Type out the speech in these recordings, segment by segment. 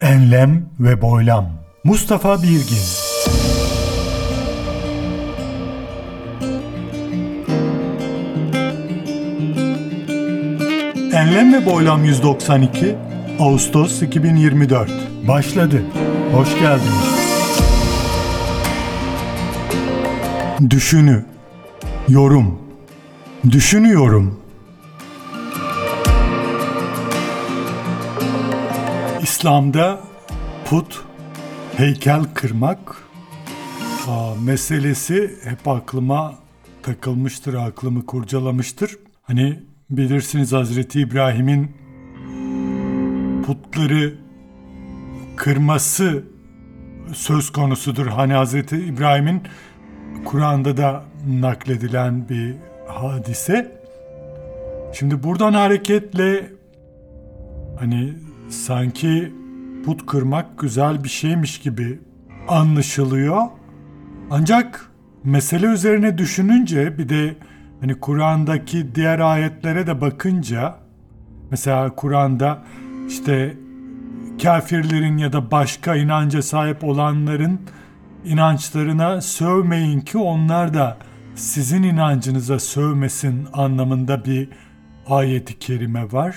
Enlem ve Boylam. Mustafa Birgin. Enlem ve Boylam 192 Ağustos 2024 Başladı. Hoş geldiniz. Düşünü. Yorum. Düşünüyorum İslam'da put, heykel kırmak aa, meselesi hep aklıma takılmıştır, aklımı kurcalamıştır. Hani bilirsiniz Hazreti İbrahim'in putları kırması söz konusudur. Hani Hazreti İbrahim'in Kur'an'da da nakledilen bir hadise. Şimdi buradan hareketle hani sanki put kırmak güzel bir şeymiş gibi anlaşılıyor. Ancak mesele üzerine düşününce bir de hani Kur'an'daki diğer ayetlere de bakınca mesela Kur'an'da işte kafirlerin ya da başka inanca sahip olanların inançlarına sövmeyin ki onlar da sizin inancınıza sövmesin anlamında bir ayeti kerime var.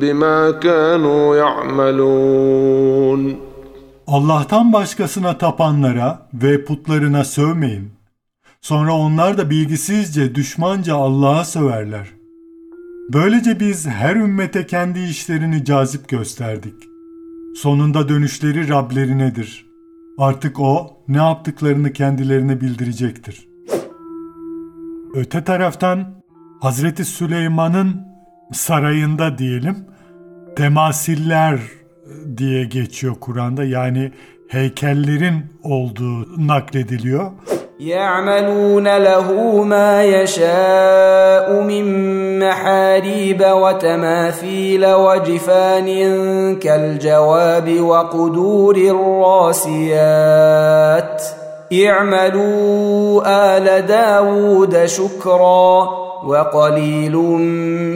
بما كانوا يعملون Allah'tan başkasına tapanlara ve putlarına sövmeyin. Sonra onlar da bilgisizce, düşmanca Allah'a söverler. Böylece biz her ümmete kendi işlerini cazip gösterdik. Sonunda dönüşleri Rablerinedir. Artık O ne yaptıklarını kendilerine bildirecektir. Öte taraftan Hazreti Süleyman'ın sarayında diyelim temasiller diye geçiyor Kur'an'da yani heykellerin olduğu naklediliyor. يعملون له ما يشاء من محاريب وتماثيل وجفان كالجواب وقدور الراسيات اعملوا آل داود شكرا وقليل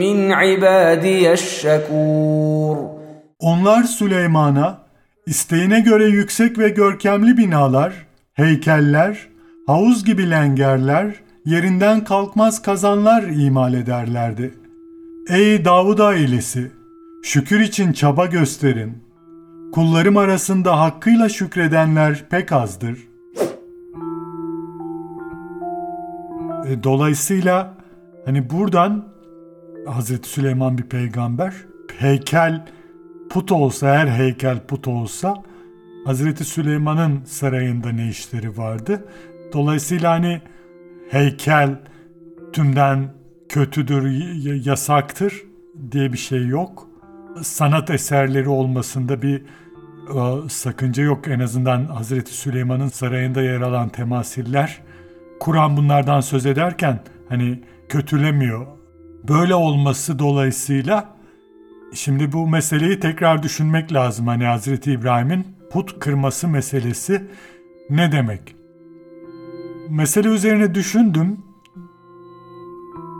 من عبادي الشكور Onlar Süleyman'a isteğine göre yüksek ve görkemli binalar, heykeller, havuz gibi lengerler, yerinden kalkmaz kazanlar imal ederlerdi. Ey Davud ailesi! Şükür için çaba gösterin. Kullarım arasında hakkıyla şükredenler pek azdır. E, Dolayısıyla hani buradan Hazreti Süleyman bir peygamber, heykel put olsa, her heykel put olsa Hazreti Süleyman'ın sarayında ne işleri vardı? Dolayısıyla hani heykel tümden kötüdür, yasaktır diye bir şey yok. Sanat eserleri olmasında bir e, sakınca yok. En azından Hazreti Süleyman'ın sarayında yer alan temasiller Kur'an bunlardan söz ederken hani kötülemiyor. Böyle olması dolayısıyla Şimdi bu meseleyi tekrar düşünmek lazım. Hani Hazreti İbrahim'in put kırması meselesi ne demek? Mesele üzerine düşündüm.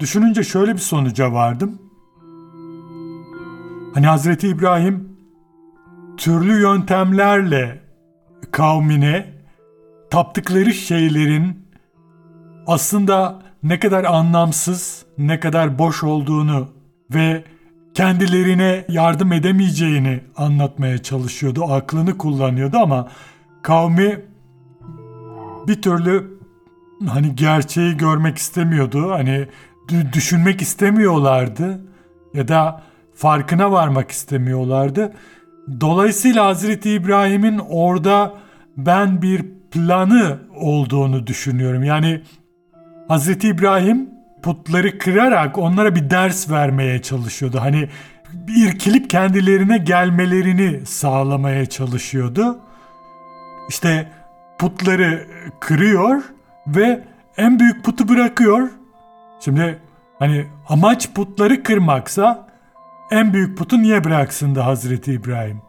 Düşününce şöyle bir sonuca vardım. Hani Hazreti İbrahim türlü yöntemlerle kavmine taptıkları şeylerin aslında ne kadar anlamsız, ne kadar boş olduğunu ve kendilerine yardım edemeyeceğini anlatmaya çalışıyordu. Aklını kullanıyordu ama kavmi bir türlü hani gerçeği görmek istemiyordu. Hani dü- düşünmek istemiyorlardı ya da farkına varmak istemiyorlardı. Dolayısıyla Hazreti İbrahim'in orada ben bir planı olduğunu düşünüyorum. Yani Hazreti İbrahim putları kırarak onlara bir ders vermeye çalışıyordu. Hani irkilip kendilerine gelmelerini sağlamaya çalışıyordu. İşte putları kırıyor ve en büyük putu bırakıyor. Şimdi hani amaç putları kırmaksa en büyük putu niye bıraksın da Hazreti İbrahim?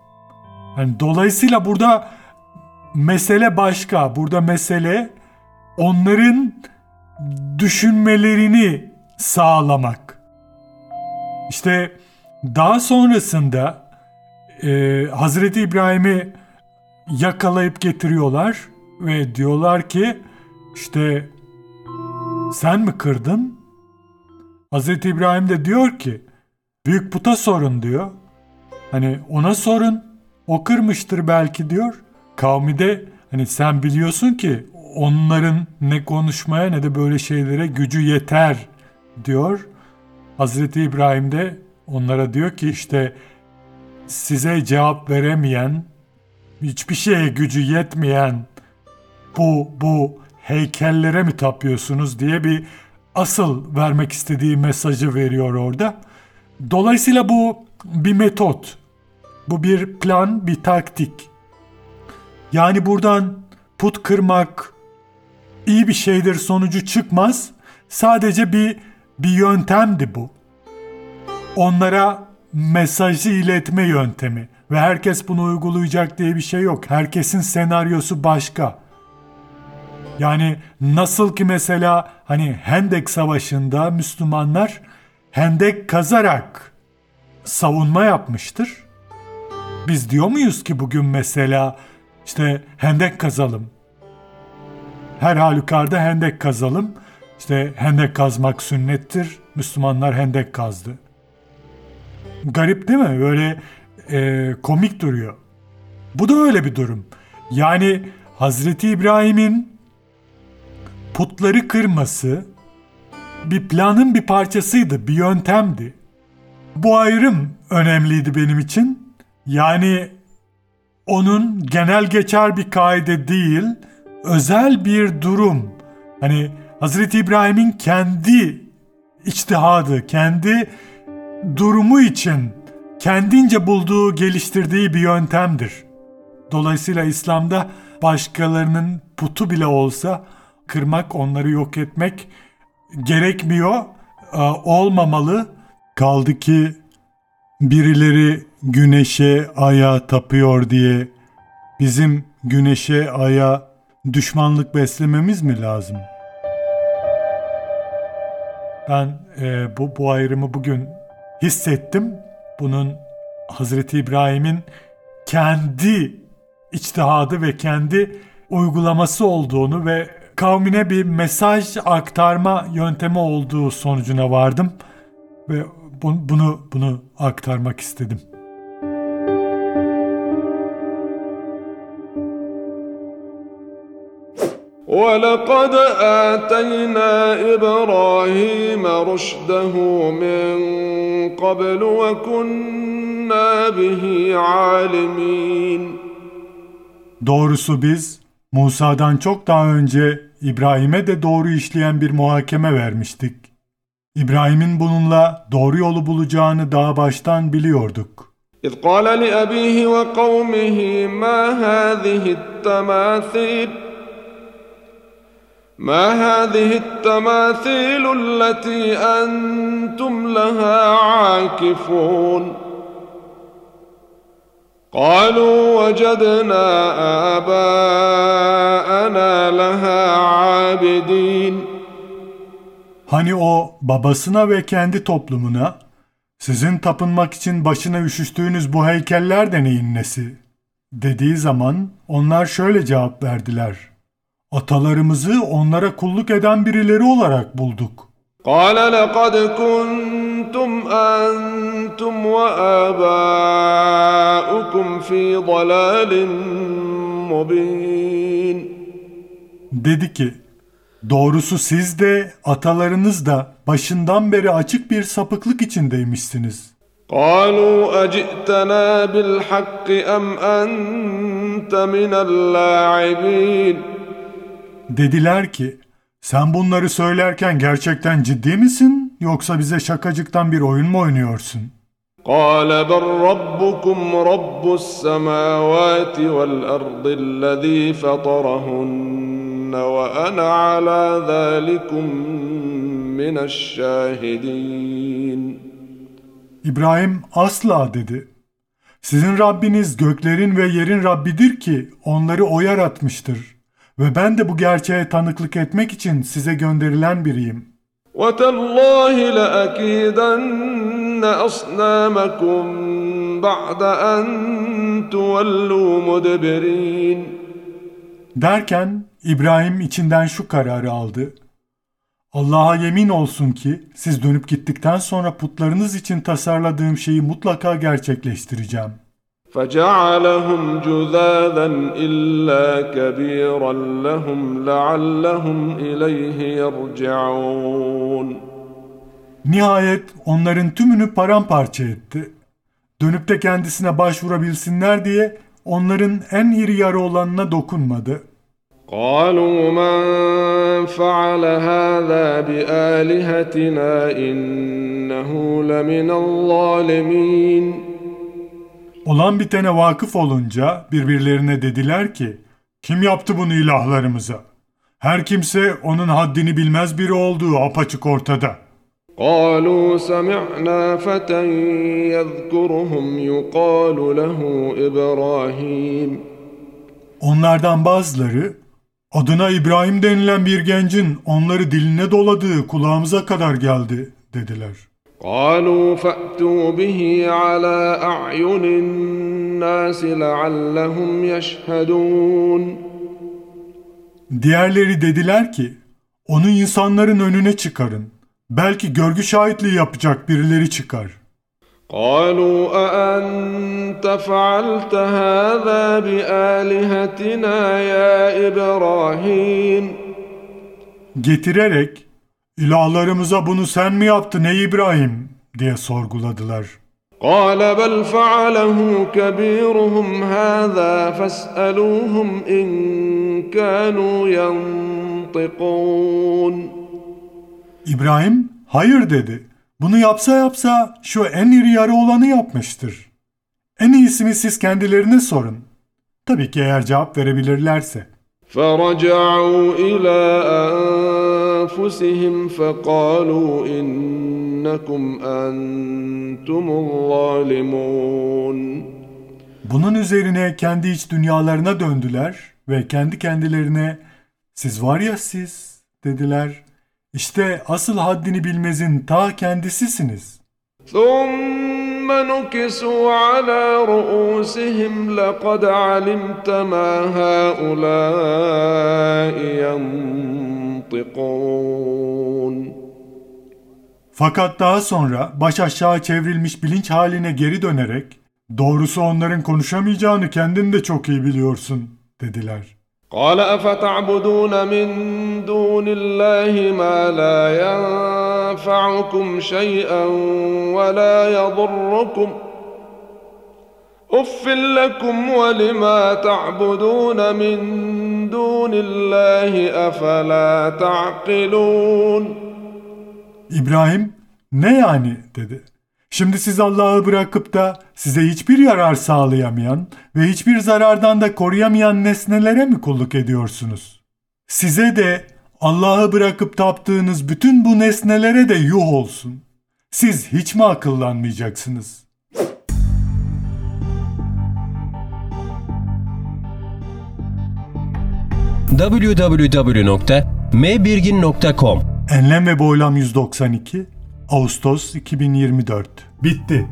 Yani dolayısıyla burada mesele başka. Burada mesele onların düşünmelerini sağlamak. İşte daha sonrasında e, Hazreti İbrahim'i yakalayıp getiriyorlar ve diyorlar ki işte sen mi kırdın? Hazreti İbrahim de diyor ki büyük puta sorun diyor. Hani ona sorun o kırmıştır belki diyor. Kavmi de hani sen biliyorsun ki onların ne konuşmaya ne de böyle şeylere gücü yeter diyor. Hazreti İbrahim de onlara diyor ki işte size cevap veremeyen, hiçbir şeye gücü yetmeyen bu bu heykellere mi tapıyorsunuz diye bir asıl vermek istediği mesajı veriyor orada. Dolayısıyla bu bir metot. Bu bir plan, bir taktik. Yani buradan put kırmak iyi bir şeydir sonucu çıkmaz. Sadece bir bir yöntemdi bu. Onlara mesajı iletme yöntemi ve herkes bunu uygulayacak diye bir şey yok. Herkesin senaryosu başka. Yani nasıl ki mesela hani Hendek Savaşı'nda Müslümanlar hendek kazarak savunma yapmıştır. Biz diyor muyuz ki bugün mesela işte hendek kazalım. Her halükarda hendek kazalım. İşte hendek kazmak sünnettir. Müslümanlar hendek kazdı. Garip değil mi? Böyle e, komik duruyor. Bu da öyle bir durum. Yani Hazreti İbrahim'in putları kırması bir planın bir parçasıydı, bir yöntemdi. Bu ayrım önemliydi benim için. Yani onun genel geçer bir kaide değil, özel bir durum. Hani Hazreti İbrahim'in kendi içtihadı, kendi durumu için kendince bulduğu, geliştirdiği bir yöntemdir. Dolayısıyla İslam'da başkalarının putu bile olsa kırmak, onları yok etmek gerekmiyor, e, olmamalı. Kaldı ki birileri güneşe, aya tapıyor diye bizim güneşe, aya düşmanlık beslememiz mi lazım? Ben e, bu, bu ayrımı bugün hissettim. Bunun Hazreti İbrahim'in kendi içtihadı ve kendi uygulaması olduğunu ve kavmine bir mesaj aktarma yöntemi olduğu sonucuna vardım ve bu- bunu bunu aktarmak istedim. ولقد آتينا إبراهيم رشده من قبل وكنا به عالمين Doğrusu biz Musa'dan çok daha önce İbrahim'e de doğru işleyen bir muhakeme vermiştik. İbrahim'in bununla doğru yolu bulacağını daha baştan biliyorduk. إذ قال لأبيه وقومه ما هذه التماثيل ما هذه التماثيل التي أنتم لها عاكفون قالوا وجدنا آباءنا لها عابدين Hani o babasına ve kendi toplumuna sizin tapınmak için başına üşüştüğünüz bu heykeller de neyin nesi? Dediği zaman onlar şöyle cevap verdiler. Atalarımızı onlara kulluk eden birileri olarak bulduk. قال لقد كنتم أنتم وآباؤكم في ضلال مبين Dedi ki, doğrusu siz de atalarınız da başından beri açık bir sapıklık içindeymişsiniz. قالوا أجئتنا بالحق أم أنت من اللاعبين Dediler ki, sen bunları söylerken gerçekten ciddi misin yoksa bize şakacıktan bir oyun mu oynuyorsun? قال بل ربكم رب السماوات والارض الذي فطرهن وانا على ذلكم من الشاهدين İbrahim asla dedi. Sizin Rabbiniz göklerin ve yerin Rabbidir ki onları o yaratmıştır. Ve ben de bu gerçeğe tanıklık etmek için size gönderilen biriyim. وتالله لاكيدن اصنامكم بعد ان تولوا مدبرين Derken İbrahim içinden şu kararı aldı. Allah'a yemin olsun ki siz dönüp gittikten sonra putlarınız için tasarladığım şeyi mutlaka gerçekleştireceğim. فجعلهم جذاذا الا كبيرا لهم لعلهم اليه يرجعون Nihayet onların tümünü paramparça etti. Dönüp de kendisine başvurabilsinler diye onların en iri yarı olanına dokunmadı. قالوا من فعل هذا بآلهتنا إنه لمن الظالمين Olan bitene vakıf olunca birbirlerine dediler ki, kim yaptı bunu ilahlarımıza? Her kimse onun haddini bilmez biri olduğu apaçık ortada. قالوا سمعنا فتى يذكرهم يقال له إبراهيم Onlardan bazıları, adına İbrahim denilen bir gencin onları diline doladığı kulağımıza kadar geldi dediler. قالوا فأتوا به على أعين الناس لعلهم يشهدون Diğerleri dediler ki, onu insanların önüne çıkarın. Belki görgü şahitliği yapacak birileri çıkar. قالوا أأنت فعلت هذا بآلهتنا يا إبراهيم Getirerek, ilahlarımıza bunu sen mi yaptın ey İbrahim diye sorguladılar. قال بل فعله كبيرهم هذا فاسألوهم إن كانوا ينطقون İbrahim, hayır dedi. Bunu yapsa yapsa şu en iri yarı olanı yapmıştır. En iyisini siz kendilerine sorun. Tabii ki eğer cevap verebilirlerse. فرجعوا إلى أنفسهم فقالوا إنكم أنتم الظالمون Bunun üzerine kendi iç dünyalarına döndüler ve kendi kendilerine siz var ya siz dediler. İşte asıl haddini bilmezin ta kendisisiniz. ثم نكسوا على رؤوسهم لقد علمت ما هؤلاء ينطقون Fakat daha sonra baş aşağı çevrilmiş bilinç haline geri dönerek doğrusu onların konuşamayacağını kendin de çok iyi biliyorsun dediler. قال افتعبدون من دون الله ما لا ينفعكم شيئا ولا يضركم اف لكم ولما تعبدون من دون الله افلا تعقلون İbrahim ne yani dedi. Şimdi siz Allah'ı bırakıp da size hiçbir yarar sağlayamayan ve hiçbir zarardan da koruyamayan nesnelere mi kulluk ediyorsunuz? Size de Allah'ı bırakıp taptığınız bütün bu nesnelere de yuh olsun. Siz hiç mi akıllanmayacaksınız? www.mbirgin.com Enlem ve Boylam 192 Ağustos 2024 Bitti.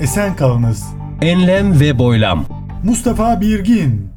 Esen kalınız. Enlem ve boylam. Mustafa Birgin